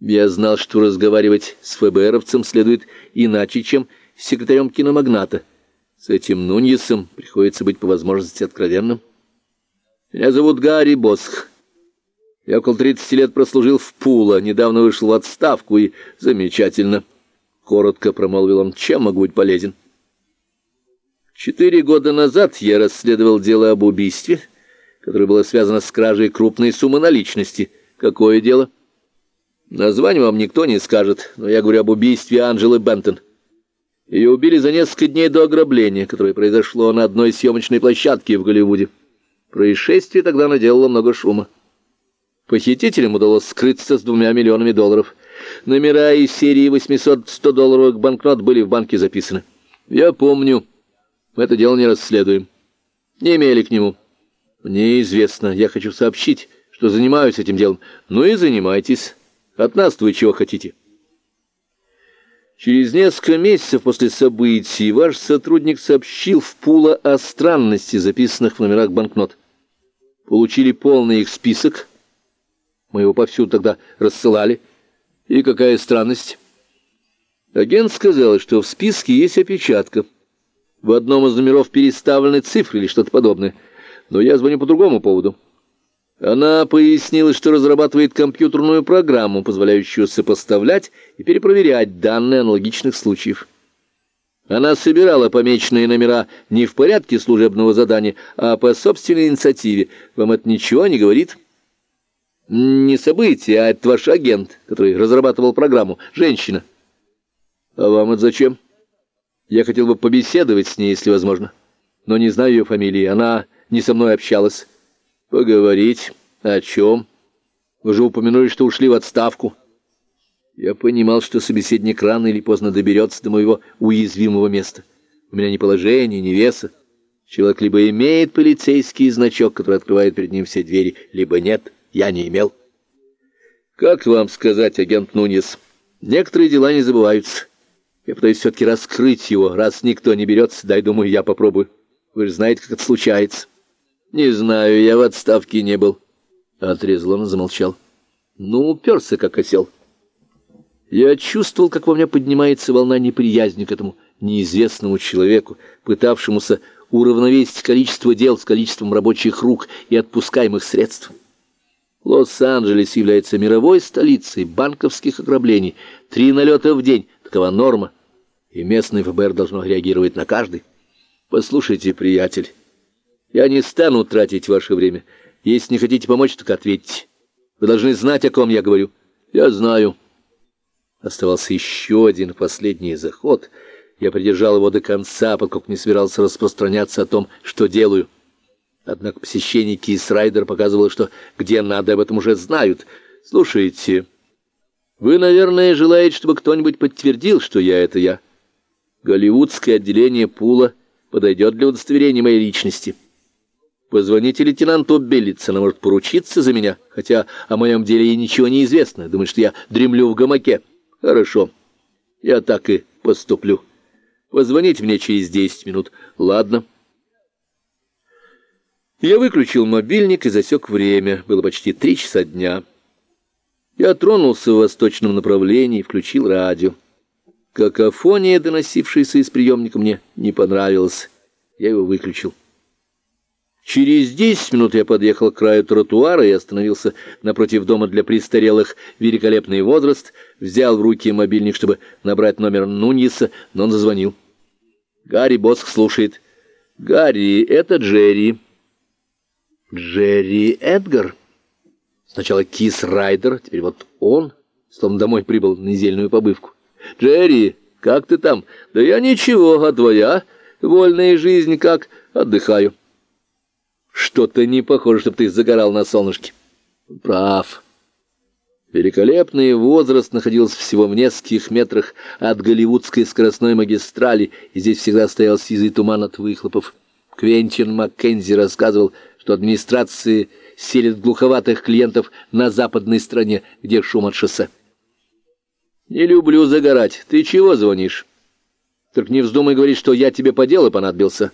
Я знал, что разговаривать с ФБРовцем следует иначе, чем с секретарем киномагната. С этим Нуньесом приходится быть по возможности откровенным. Меня зовут Гарри Босх. Я около 30 лет прослужил в Пула, недавно вышел в отставку и замечательно. Коротко промолвил он, чем могу быть полезен. Четыре года назад я расследовал дело об убийстве, которое было связано с кражей крупной суммы наличности. Какое дело? — Название вам никто не скажет, но я говорю об убийстве Анжелы Бентон. Ее убили за несколько дней до ограбления, которое произошло на одной съемочной площадке в Голливуде. Происшествие тогда наделало много шума. Похитителям удалось скрыться с двумя миллионами долларов. Номера из серии 800-100 долларовых банкнот были в банке записаны. Я помню. Мы это дело не расследуем. Не имели к нему. Мне известно. Я хочу сообщить, что занимаюсь этим делом. Ну и занимайтесь. От нас вы чего хотите? Через несколько месяцев после событий ваш сотрудник сообщил в Пула о странности, записанных в номерах банкнот. Получили полный их список. Мы его повсюду тогда рассылали. И какая странность? Агент сказал, что в списке есть опечатка. В одном из номеров переставлены цифры или что-то подобное. Но я звоню по другому поводу. Она пояснила, что разрабатывает компьютерную программу, позволяющую сопоставлять и перепроверять данные аналогичных случаев. Она собирала помеченные номера не в порядке служебного задания, а по собственной инициативе. Вам это ничего не говорит? Не событие, а это ваш агент, который разрабатывал программу. Женщина. А вам это зачем? Я хотел бы побеседовать с ней, если возможно. Но не знаю ее фамилии. Она не со мной общалась. Поговорить? О чем? Вы же упомянули, что ушли в отставку. Я понимал, что собеседник рано или поздно доберется до моего уязвимого места. У меня ни положения, ни веса. Человек либо имеет полицейский значок, который открывает перед ним все двери, либо нет. Я не имел. Как вам сказать, агент Нуньес, некоторые дела не забываются. Я пытаюсь все-таки раскрыть его. Раз никто не берется, дай, думаю, я попробую. Вы же знаете, как это случается. «Не знаю, я в отставке не был», — отрезал он и замолчал. «Ну, уперся, как осел». Я чувствовал, как во мне поднимается волна неприязни к этому неизвестному человеку, пытавшемуся уравновесить количество дел с количеством рабочих рук и отпускаемых средств. Лос-Анджелес является мировой столицей банковских ограблений. Три налета в день — такова норма, и местный ФБР должно реагировать на каждый. Послушайте, приятель, я не стану тратить ваше время. Если не хотите помочь, так ответьте. Вы должны знать, о ком я говорю. Я знаю. Оставался еще один последний заход. Я придержал его до конца, поскольку не собирался распространяться о том, что делаю. Однако посещение Кисрайдер показывало, что где надо, об этом уже знают. Слушайте, вы, наверное, желаете, чтобы кто-нибудь подтвердил, что я — это я. Голливудское отделение Пула подойдет для удостоверения моей личности. Позвоните лейтенанту Беллиц, она может поручиться за меня, хотя о моем деле ей ничего не известно. Думает, что я дремлю в гамаке. Хорошо, я так и поступлю. Позвоните мне через десять минут. Ладно. Я выключил мобильник и засек время. Было почти три часа дня. Я тронулся в восточном направлении и включил радио. Какофония, доносившаяся из приемника, мне не понравилась. Я его выключил. Через десять минут я подъехал к краю тротуара и остановился напротив дома для престарелых «Великолепный возраст», взял в руки мобильник, чтобы набрать номер Нуньеса, но он зазвонил. Гарри Боск слушает. «Гарри, это Джерри». «Джерри Эдгар?» Сначала Кис Райдер, теперь вот он, словно домой прибыл на недельную побывку. «Джерри, как ты там?» «Да я ничего, а твоя? Вольная жизнь как? Отдыхаю». Что-то не похоже, чтобы ты загорал на солнышке. Прав. Великолепный возраст находился всего в нескольких метрах от голливудской скоростной магистрали, и здесь всегда стоял сизый туман от выхлопов. Квентин Маккензи рассказывал, что администрации селят глуховатых клиентов на западной стороне, где шум от шоссе. «Не люблю загорать. Ты чего звонишь? Только не вздумай говорить, что я тебе по делу понадобился».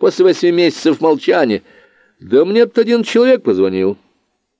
После восьми месяцев молчания. Да мне тут один человек позвонил.